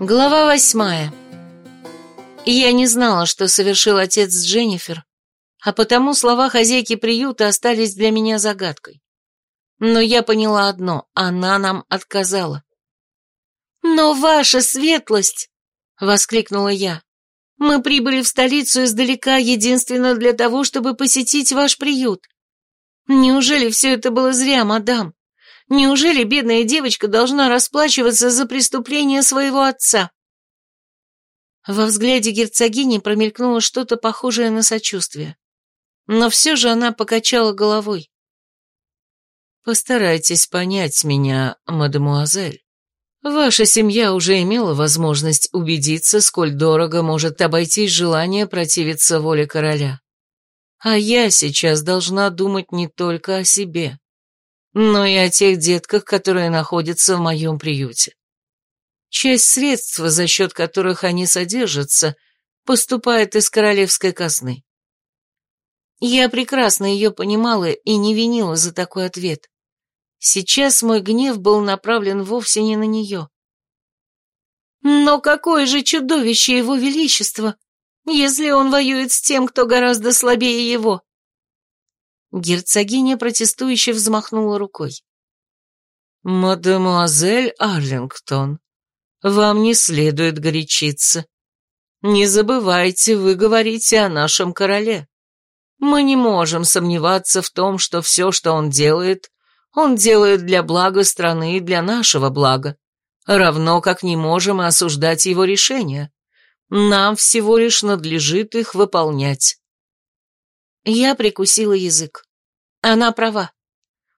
Глава восьмая. Я не знала, что совершил отец с Дженнифер, а потому слова хозяйки приюта остались для меня загадкой. Но я поняла одно — она нам отказала. «Но ваша светлость!» — воскликнула я. «Мы прибыли в столицу издалека единственно для того, чтобы посетить ваш приют. Неужели все это было зря, мадам? Неужели бедная девочка должна расплачиваться за преступление своего отца?» Во взгляде герцогини промелькнуло что-то похожее на сочувствие. Но все же она покачала головой. «Постарайтесь понять меня, мадемуазель. Ваша семья уже имела возможность убедиться, сколь дорого может обойтись желание противиться воле короля. А я сейчас должна думать не только о себе, но и о тех детках, которые находятся в моем приюте. Часть средств, за счет которых они содержатся, поступает из королевской казны. Я прекрасно ее понимала и не винила за такой ответ. Сейчас мой гнев был направлен вовсе не на нее. Но какое же чудовище его величество, если он воюет с тем, кто гораздо слабее его? Герцогиня протестующе взмахнула рукой. «Мадемуазель Арлингтон, вам не следует горячиться. Не забывайте, вы говорите о нашем короле. Мы не можем сомневаться в том, что все, что он делает, он делает для блага страны и для нашего блага, равно как не можем осуждать его решения. Нам всего лишь надлежит их выполнять. Я прикусила язык. Она права.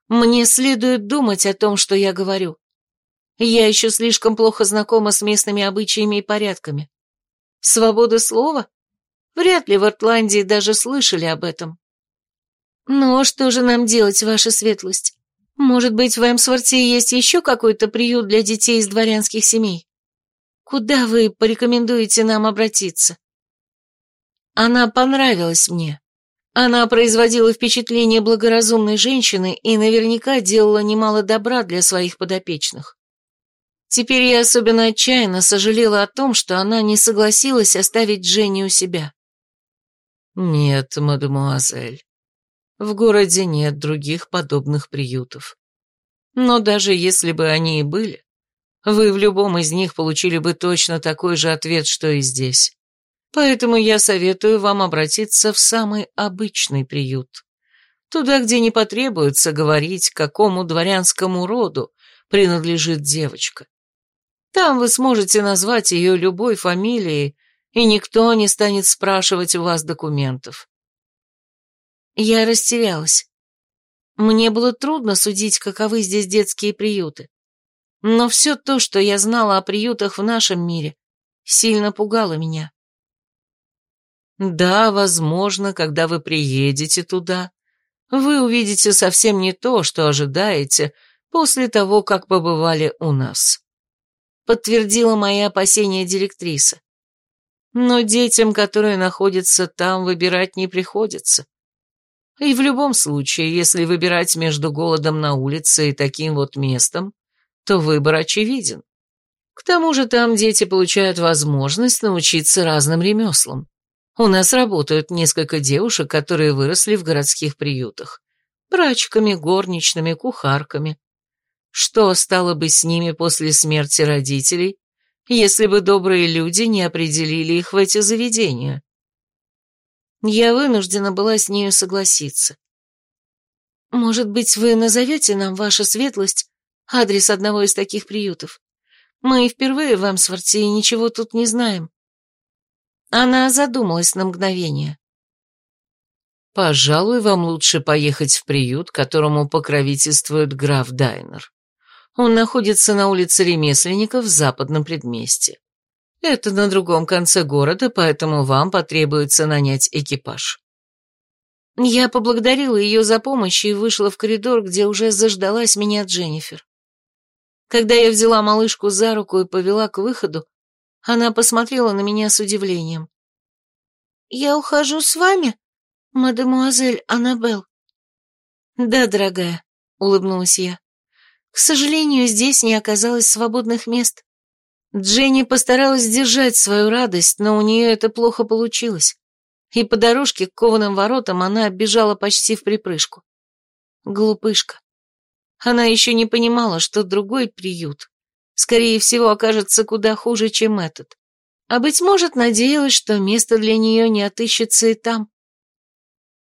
Мне следует думать о том, что я говорю. Я еще слишком плохо знакома с местными обычаями и порядками. Свобода слова? Вряд ли в Артландии даже слышали об этом. Ну, что же нам делать, ваша светлость? Может быть, в Эмсворте есть еще какой-то приют для детей из дворянских семей? Куда вы порекомендуете нам обратиться? Она понравилась мне. Она производила впечатление благоразумной женщины и наверняка делала немало добра для своих подопечных. Теперь я особенно отчаянно сожалела о том, что она не согласилась оставить Дженни у себя. «Нет, мадемуазель, в городе нет других подобных приютов. Но даже если бы они и были, вы в любом из них получили бы точно такой же ответ, что и здесь. Поэтому я советую вам обратиться в самый обычный приют. Туда, где не потребуется говорить, какому дворянскому роду принадлежит девочка. Там вы сможете назвать ее любой фамилией, и никто не станет спрашивать у вас документов. Я растерялась. Мне было трудно судить, каковы здесь детские приюты. Но все то, что я знала о приютах в нашем мире, сильно пугало меня. Да, возможно, когда вы приедете туда, вы увидите совсем не то, что ожидаете после того, как побывали у нас. Подтвердила мои опасения директриса. Но детям, которые находятся там, выбирать не приходится. И в любом случае, если выбирать между голодом на улице и таким вот местом, то выбор очевиден. К тому же там дети получают возможность научиться разным ремеслам. У нас работают несколько девушек, которые выросли в городских приютах. Прачками, горничными, кухарками. Что стало бы с ними после смерти родителей, если бы добрые люди не определили их в эти заведения? Я вынуждена была с нею согласиться. «Может быть, вы назовете нам, ваша светлость, адрес одного из таких приютов? Мы впервые в Эмсворте и ничего тут не знаем». Она задумалась на мгновение. «Пожалуй, вам лучше поехать в приют, которому покровительствует граф Дайнер. Он находится на улице ремесленников в западном предместье. Это на другом конце города, поэтому вам потребуется нанять экипаж». Я поблагодарила ее за помощь и вышла в коридор, где уже заждалась меня Дженнифер. Когда я взяла малышку за руку и повела к выходу, она посмотрела на меня с удивлением. «Я ухожу с вами, мадемуазель Аннабелл?» «Да, дорогая», — улыбнулась я. «К сожалению, здесь не оказалось свободных мест. Дженни постаралась сдержать свою радость, но у нее это плохо получилось. И по дорожке к кованым воротам она бежала почти в припрыжку. Глупышка. Она еще не понимала, что другой приют, скорее всего, окажется куда хуже, чем этот. А быть может, надеялась, что место для нее не отыщется и там.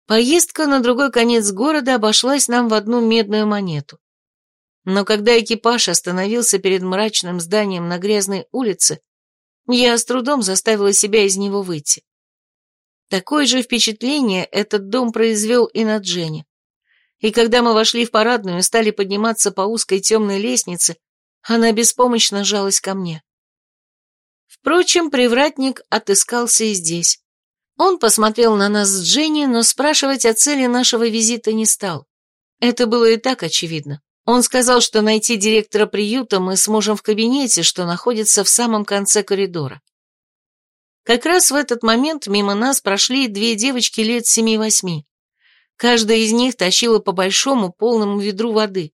Поездка на другой конец города обошлась нам в одну медную монету. Но когда экипаж остановился перед мрачным зданием на грязной улице, я с трудом заставила себя из него выйти. Такое же впечатление этот дом произвел и на Дженни. И когда мы вошли в парадную и стали подниматься по узкой темной лестнице, она беспомощно жалась ко мне. Впрочем, привратник отыскался и здесь. Он посмотрел на нас с Дженни, но спрашивать о цели нашего визита не стал. Это было и так очевидно. Он сказал, что найти директора приюта мы сможем в кабинете, что находится в самом конце коридора. Как раз в этот момент мимо нас прошли две девочки лет семи-восьми. Каждая из них тащила по большому полному ведру воды.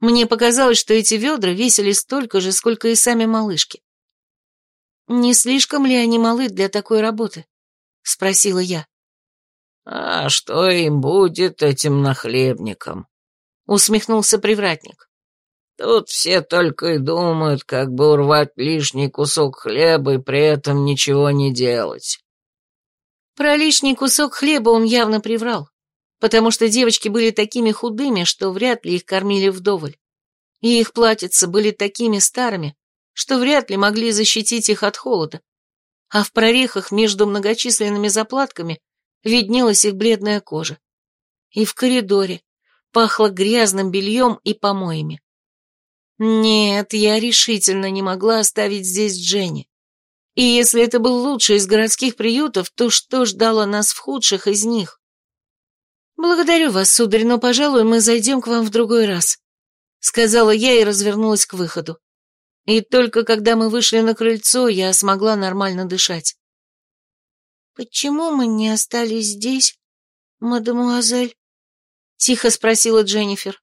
Мне показалось, что эти ведра весили столько же, сколько и сами малышки. «Не слишком ли они малы для такой работы?» — спросила я. «А что им будет, этим нахлебникам?» — усмехнулся привратник. Тут все только и думают, как бы урвать лишний кусок хлеба и при этом ничего не делать. Про лишний кусок хлеба он явно приврал, потому что девочки были такими худыми, что вряд ли их кормили вдоволь. И их платьица были такими старыми, что вряд ли могли защитить их от холода. А в прорехах между многочисленными заплатками виднелась их бледная кожа. И в коридоре пахло грязным бельем и помоями. Нет, я решительно не могла оставить здесь Дженни. И если это был лучший из городских приютов, то что ждало нас в худших из них? «Благодарю вас, сударь, но, пожалуй, мы зайдем к вам в другой раз», — сказала я и развернулась к выходу. И только когда мы вышли на крыльцо, я смогла нормально дышать. «Почему мы не остались здесь, мадемуазель?» — тихо спросила Дженнифер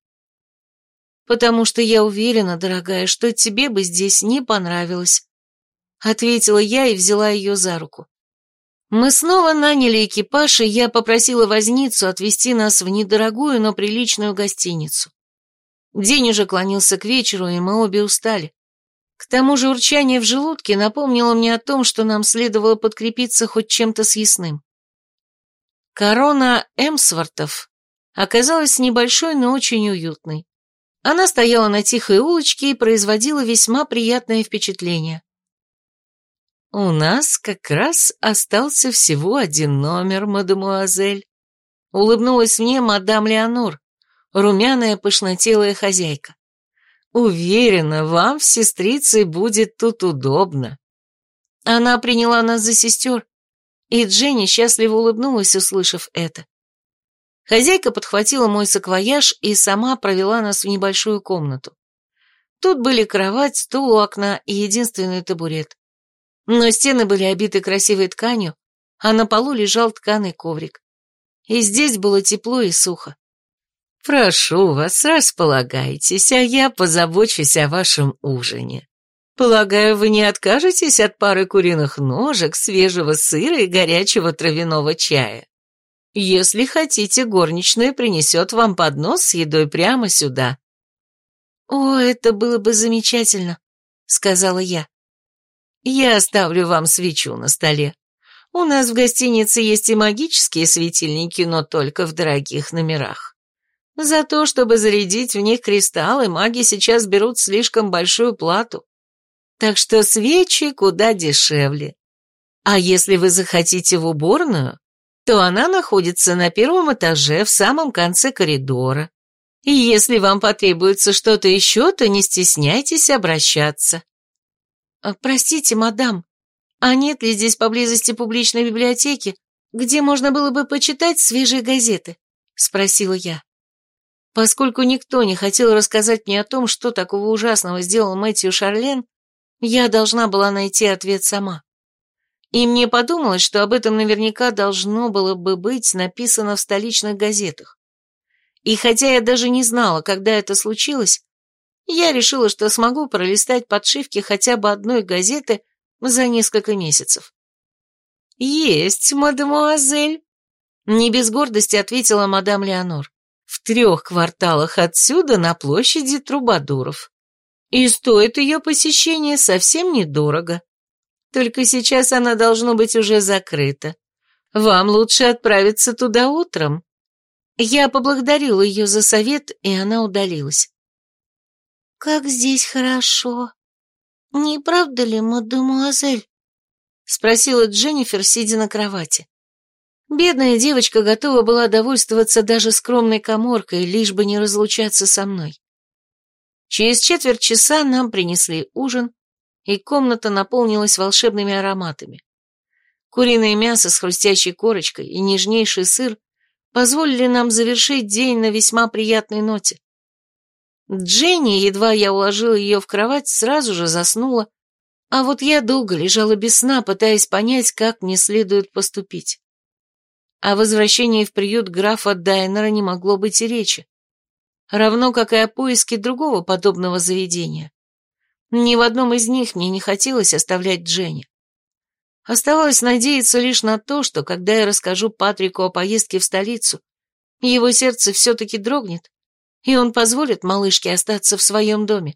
потому что я уверена, дорогая, что тебе бы здесь не понравилось», — ответила я и взяла ее за руку. Мы снова наняли экипаж, и я попросила возницу отвезти нас в недорогую, но приличную гостиницу. День уже клонился к вечеру, и мы обе устали. К тому же урчание в желудке напомнило мне о том, что нам следовало подкрепиться хоть чем-то съестным. Корона Эмсвортов оказалась небольшой, но очень уютной. Она стояла на тихой улочке и производила весьма приятное впечатление. «У нас как раз остался всего один номер, мадемуазель», — улыбнулась мне мадам Леонор, румяная пышнотелая хозяйка. «Уверена, вам с сестрицей будет тут удобно». Она приняла нас за сестер, и Дженни счастливо улыбнулась, услышав это. Хозяйка подхватила мой саквояж и сама провела нас в небольшую комнату. Тут были кровать, стул у окна и единственный табурет. Но стены были обиты красивой тканью, а на полу лежал тканый коврик. И здесь было тепло и сухо. «Прошу вас, располагайтесь, а я позабочусь о вашем ужине. Полагаю, вы не откажетесь от пары куриных ножек, свежего сыра и горячего травяного чая?» Если хотите, горничная принесет вам поднос с едой прямо сюда». «О, это было бы замечательно», — сказала я. «Я оставлю вам свечу на столе. У нас в гостинице есть и магические светильники, но только в дорогих номерах. За то, чтобы зарядить в них кристаллы, маги сейчас берут слишком большую плату. Так что свечи куда дешевле. А если вы захотите в уборную, то она находится на первом этаже в самом конце коридора. И если вам потребуется что-то еще, то не стесняйтесь обращаться. А, простите, мадам, а нет ли здесь поблизости публичной библиотеки, где можно было бы почитать свежие газеты? Спросила я. Поскольку никто не хотел рассказать мне о том, что такого ужасного сделал Мэтью Шарлен, я должна была найти ответ сама. И мне подумалось, что об этом наверняка должно было бы быть написано в столичных газетах. И хотя я даже не знала, когда это случилось, я решила, что смогу пролистать подшивки хотя бы одной газеты за несколько месяцев. «Есть, мадемуазель», — не без гордости ответила мадам Леонор. «В трех кварталах отсюда на площади Трубадуров. И стоит ее посещение совсем недорого. Только сейчас она должно быть уже закрыта. Вам лучше отправиться туда утром». Я поблагодарила ее за совет, и она удалилась. «Как здесь хорошо! Не правда ли, мадемуазель?» — спросила Дженнифер, сидя на кровати. Бедная девочка готова была довольствоваться даже скромной коморкой, лишь бы не разлучаться со мной. Через четверть часа нам принесли ужин, и комната наполнилась волшебными ароматами. Куриное мясо с хрустящей корочкой и нежнейший сыр позволили нам завершить день на весьма приятной ноте. Дженни, едва я уложила ее в кровать, сразу же заснула, а вот я долго лежала без сна, пытаясь понять, как мне следует поступить. О возвращении в приют графа Дайнера не могло быть и речи. Равно как и о поиске другого подобного заведения. Ни в одном из них мне не хотелось оставлять Дженни. Оставалось надеяться лишь на то, что когда я расскажу Патрику о поездке в столицу, его сердце все-таки дрогнет, и он позволит малышке остаться в своем доме.